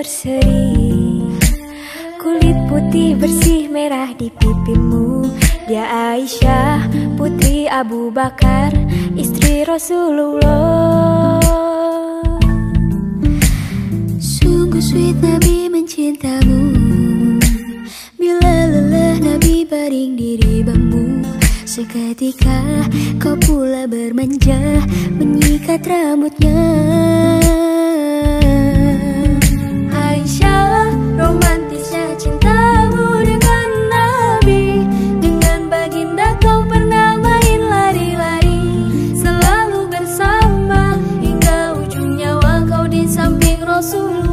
berseri. Kulit putih bersih merah di pipimu. Dia Aisyah putri Abu Bakar Istri Rasulullah. Sungguh sweet Nabi mencintamu. Bila lelah Nabi baring di ribamu Seketika kau pula bermanja Menyikat rambutnya Sungguh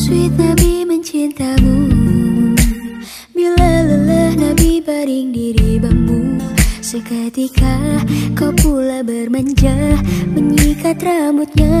sweet Nabi mencintamu. Bila lelah Nabi baring di ribamu Seketika kau pula bermanja Menyikat rambutnya